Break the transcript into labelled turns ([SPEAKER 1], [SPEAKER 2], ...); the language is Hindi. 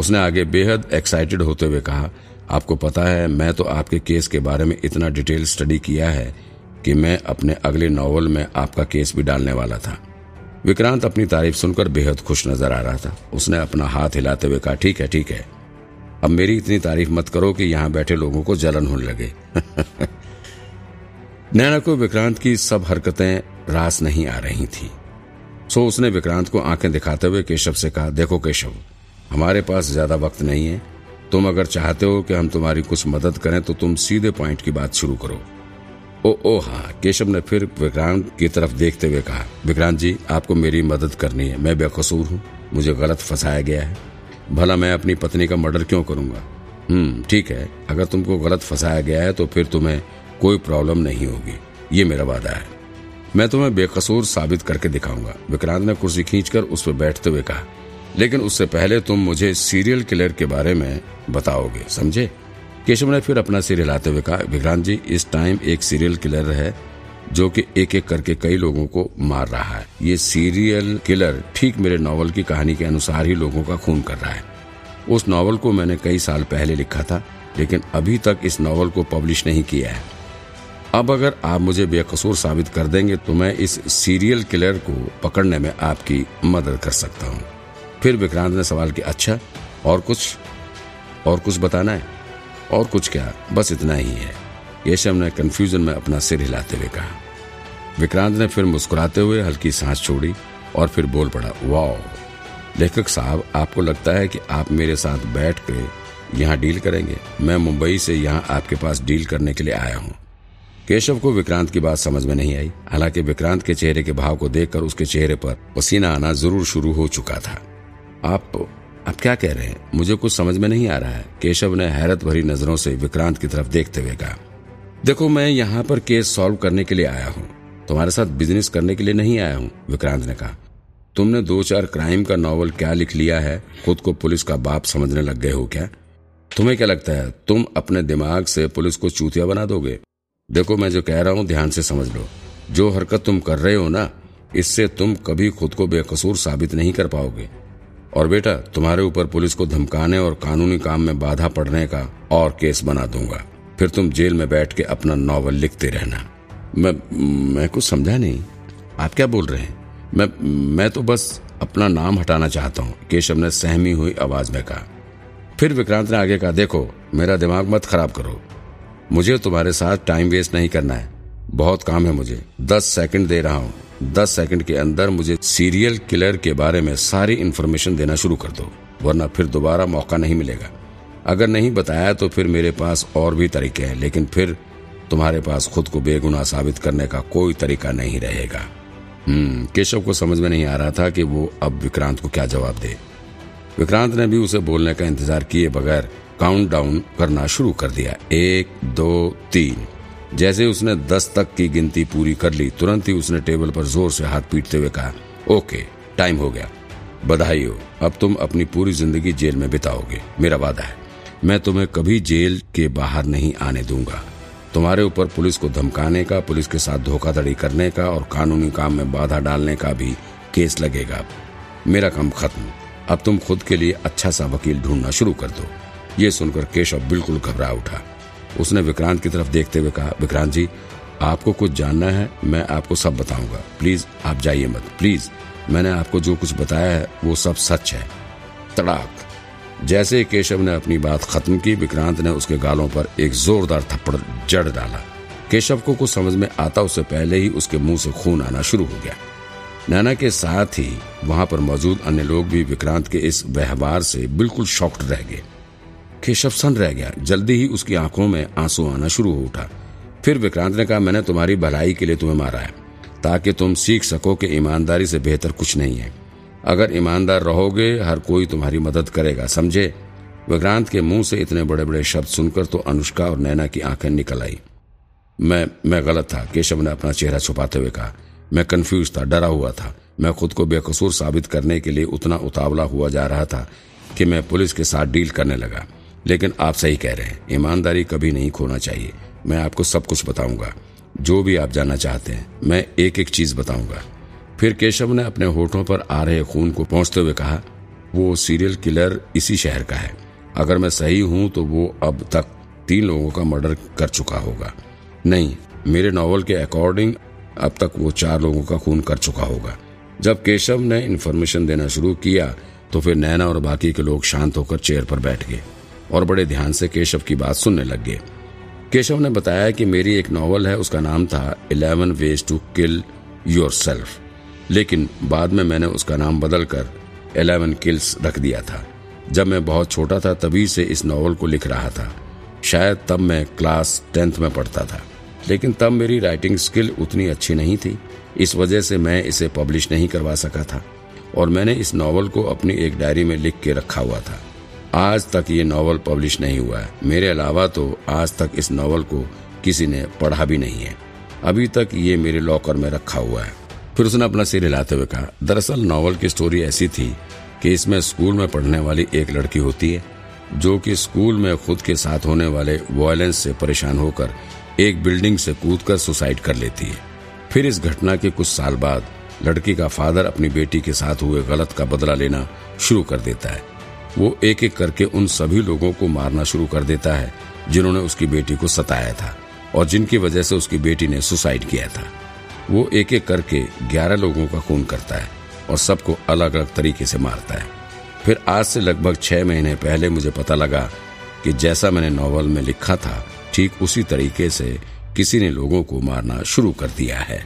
[SPEAKER 1] उसने आगे बेहद एक्साइटेड होते हुए कहा, आपको पता है, मैं तो आपके केस के बारे में इतना डिटेल स्टडी किया है कि मैं अपने अगले नॉवल में आपका केस भी डालने वाला था। विक्रांत अपनी तारीफ़ सुनकर बेहद खुश नज़र आ रहा था। उसने अपना हाथ हिलाते हुए कहा, ठीक है ठीक है। अब मेरी इतनी तारीफ़ मत करो कि यहाँ बैठे लोगों को जलन होने लगे। नैना को विक्रांत की सब हरकतें रास नहीं आ रही थी। सो उसने विक्रांत को आँखें दिखाते हुए केशव से कहा, देखो केशव हमारे पास ज़्यादा वक्त नहीं है। तुम अगर चाहते हो कि हम तुम्हारी कुछ मदद करें तो तुम सीधे पॉइंट की बात शुरू करो। ओ ओ हाँ केशव ने फिर विक्रांत की तरफ़ देखते हुए कहा, विक्रांत जी, आपको मेरी मदद करनी है। मैं बेकसूर हूँ। मुझे गलत फंसाया गया है। भला मैं अपनी पत्नी का मर्डर क्यों करूँगा? हम्म ठीक है। अगर तुमको गलत फंसाया गया है तो फिर तुम्हें कोई प्रॉब्लम नहीं होगी। ये मेरा वादा है। मैं तुम्हें बेकसूर साबित करके दिखाऊँगा। विक्रांत ने कुर्सी खींचकर उस पर बैठते हुए कहा लेकिन उससे पहले तुम मुझे सीरियल किलर के बारे में बताओगे, समझे? केशव ने फिर अपना सिर हिलाते हुए कहा, विक्रांत जी, इस टाइम एक सीरियल किलर है, जो कि एक एक करके कई लोगों को मार रहा है। ये सीरियल किलर ठीक मेरे नॉवल की कहानी के अनुसार ही लोगों का खून कर रहा है। उस नॉवल को मैंने कई साल पहले लिखा था, लेकिन अभी तक इस नॉवल को पब्लिश नहीं किया है। अब अगर आप मुझे बेकसूर साबित कर देंगे तो मैं इस सीरियल किलर को पकड़ने में आपकी मदद कर सकता हूँ। फिर विक्रांत ने सवाल किया अच्छा और कुछ? और कुछ बताना है? और कुछ क्या? बस इतना ही है। केशव ने कंफ्यूजन में अपना सिर हिलाते हुए कहा। विक्रांत ने फिर मुस्कुराते हुए हल्की सांस छोड़ी और फिर बोल पड़ा वाह लेखक साहब, आपको लगता है कि आप मेरे साथ बैठ के यहाँ डील करेंगे? मैं मुंबई से यहाँ आपके पास डील करने के लिए आया हूँ। केशव को विक्रांत की बात समझ में नहीं आई। हालाँकि विक्रांत के चेहरे के भाव को देखकर उसके चेहरे पर पसीना आना ज़रूर शुरू हो चुका था। आप आप क्या कह रहे हैं? मुझे कुछ समझ में नहीं आ रहा है। केशव ने हैरत भरी नज़रों से विक्रांत की तरफ़ देखते हुए कहा, देखो, मैं यहाँ पर केस सॉल्व करने के लिए आया हूँ। तुम्हारे साथ बिज़नेस करने के लिए नहीं आया हूँ, विक्रांत ने कहा। तुमने दो चार क्राइम का नॉवल क्या लिख लिया है? खुद को पुलिस का बाप समझने लग गए हो क्या? तुम्हें क्या लगता है, तुम अपने दिमाग से पुलिस को चूतिया बना दोगे? देखो, मैं जो कह रहा हूँ, ध्यान से समझ लो। जो हरकत तुम कर रहे हो ना, इससे तुम कभी खुद को बेकसूर साबित नहीं कर पाओगे। और बेटा, तुम्हारे ऊपर पुलिस को धमकाने और कानूनी काम में बाधा पड़ने का और केस बना दूँगा। फिर तुम जेल में बैठ के अपना नॉवल लिखते रहना। मैं मैं कुछ समझा नहीं। आप क्या बोल रहे हैं? मैं मैं तो बस अपना नाम हटाना चाहता हूँ, केशव ने सहमी हुई आवाज़ में कहा। फिर विक्रांत ने आगे कहा, देखो, मेरा दिमाग मत खराब करो। मुझे तुम्हारे साथ टाइम वेस्ट नहीं करना है। बहुत काम है मुझे। दस सेकंड दे रहा हूँ। दस सेकंड के अंदर मुझे सीरियल किलर के बारे में सारी इन्फॉर्मेशन देना शुरू कर दो, वरना फिर दोबारा मौका नहीं मिलेगा। अगर नहीं बताया तो फिर मेरे पास और भी तरीके हैं, लेकिन फिर तुम्हारे पास खुद को बेगुनाह साबित करने का कोई तरीका नहीं रहेगा। हम्म केशव को समझ में नहीं आ रहा था कि वो अब विक्रांत को क्या जवाब दे। विक्रांत ने भी उसे बोलने का इंतज़ार किए बगैर काउंट करना शुरू कर दिया। एक, दो, तीन। जैसे उसने दस तक की गिनती पूरी कर ली, तुरंत ही उसने टेबल पर ज़ोर से हाथ पीटते हुए कहा, ओके, टाइम हो गया। बधाई हो अब तुम अपनी पूरी ज़िंदगी जेल में बिताओगे। मेरा वादा है, मैं तुम्हें कभी जेल के बाहर नहीं आने दूँगा। तुम्हारे ऊपर पुलिस को धमकाने का, पुलिस के साथ धोखाधड़ी करने का और कानूनी काम में बाधा डालने का भी केस लगेगा। मेरा काम खत्म। अब तुम खुद के लिए अच्छा सा वकील ढूंढना शुरू कर दो। ये सुनकर केशव बिल्कुल घबरा उठा। उसने विक्रांत की तरफ़ देखते हुए कहा, विक्रांत जी, आपको कुछ जानना है, मैं आपको सब बताऊँगा। प्लीज़, आप जाइए मत। प्लीज़, मैंने आपको जो कुछ बताया है, वो सब सच है। तड़ाक! जैसे केशव ने अपनी बात खत्म की, विक्रांत ने उसके गालों पर एक जोरदार थप्पड़ जड़ डाला। केशव को कुछ समझ में आता, उससे पहले ही उसके मुँह से खून आना शुरू हो गया। नैना के साथ ही वहाँ पर मौजूद अन्य लोग भी विक्रांत के इस व्यवहार से बिल्कुल शॉक्ड रह गए। केशव सन रह गया। जल्दी ही उसकी आँखों में आँसू आना शुरू हो उठा। फिर विक्रांत ने कहा, मैंने तुम्हारी भलाई के लिए तुम्हें मारा है, ताकि तुम सीख सको कि ईमानदारी से बेहतर कुछ नहीं है। अगर ईमानदार रहोगे, हर कोई तुम्हारी मदद करेगा, समझे? विक्रांत के मुँह से इतने बड़े बड़े शब्द सुनकर तो अनुष्का और नैना की आँखें निकल आई। मैं मैं गलत था, केशव ने अपना चेहरा छुपाते हुए कहा। मैं कंफ्यूज था, डरा हुआ था। मैं खुद को बेकसूर साबित करने के लिए उतना उतावला हुआ जा रहा था कि मैं पुलिस के साथ डील करने लगा। लेकिन आप सही कह रहे हैं। ईमानदारी कभी नहीं खोना चाहिए। मैं आपको सब कुछ बताऊँगा। जो भी आप जानना चाहते हैं, मैं एक एक चीज़ बताऊँगा। फिर केशव ने अपने होठों पर आ रहे खून को पहुँचते हुए कहा, वो सीरियल किलर इसी शहर का है। अगर मैं सही हूँ तो वो अब तक तीन लोगों का मर्डर कर चुका होगा। नहीं, मेरे नॉवल के अकॉर्डिंग अब तक वो चार लोगों का खून कर चुका होगा। जब केशव ने इन्फॉर्मेशन देना शुरू किया तो फिर नैना और बाकी के लोग शांत होकर चेयर पर बैठ गए। और बड़े ध्यान से केशव की बात सुनने लग गए। केशव ने बताया कि मेरी एक नॉवल है, उसका नाम था eleven ways to kill yourself लेकिन बाद में मैंने उसका नाम बदल कर इलेवन किल्स रख दिया था। जब मैं बहुत छोटा था, तभी से इस नॉवल को लिख रहा था। शायद तब मैं क्लास टेंथ में पढ़ता था। लेकिन तब मेरी राइटिंग स्किल उतनी अच्छी नहीं थी। इस वजह से मैं इसे पब्लिश नहीं करवा सका था। और मैंने इस नॉवल को अपनी एक डायरी में लिख के रखा हुआ था। आज तक ये नॉवल पब्लिश नहीं हुआ है। मेरे अलावा तो आज तक इस नॉवल को किसी ने पढ़ा भी नहीं है। अभी तक ये मेरे लॉकर में रखा हुआ है। फिर उसने अपना सिर हिलाते हुए कहा, दरअसल नॉवल की स्टोरी ऐसी थी कि इसमें स्कूल में पढ़ने वाली एक लड़की होती है, जो कि स्कूल में खुद के साथ होने वाले वायलेंस से परेशान होकर एक बिल्डिंग से कूदकर सुसाइड कर लेती है। फिर इस घटना के कुछ साल बाद लड़की का फादर अपनी बेटी के साथ हुए गलत का बदला लेना शुरू कर देता है। वो एक एक करके उन सभी लोगों को मारना शुरू कर देता है, जिन्होंने उसकी बेटी को सताया था और जिनकी वजह से उसकी बेटी ने सुसाइड किया था। वो एक एक करके ग्यारह लोगों का खून करता है और सबको अलग अलग तरीके से मारता है। फिर आज से लगभग छह महीने पहले मुझे पता लगा कि जैसा मैंने नॉवल में लिखा था, ठीक उसी तरीके से किसी ने लोगों को मारना शुरू कर दिया है।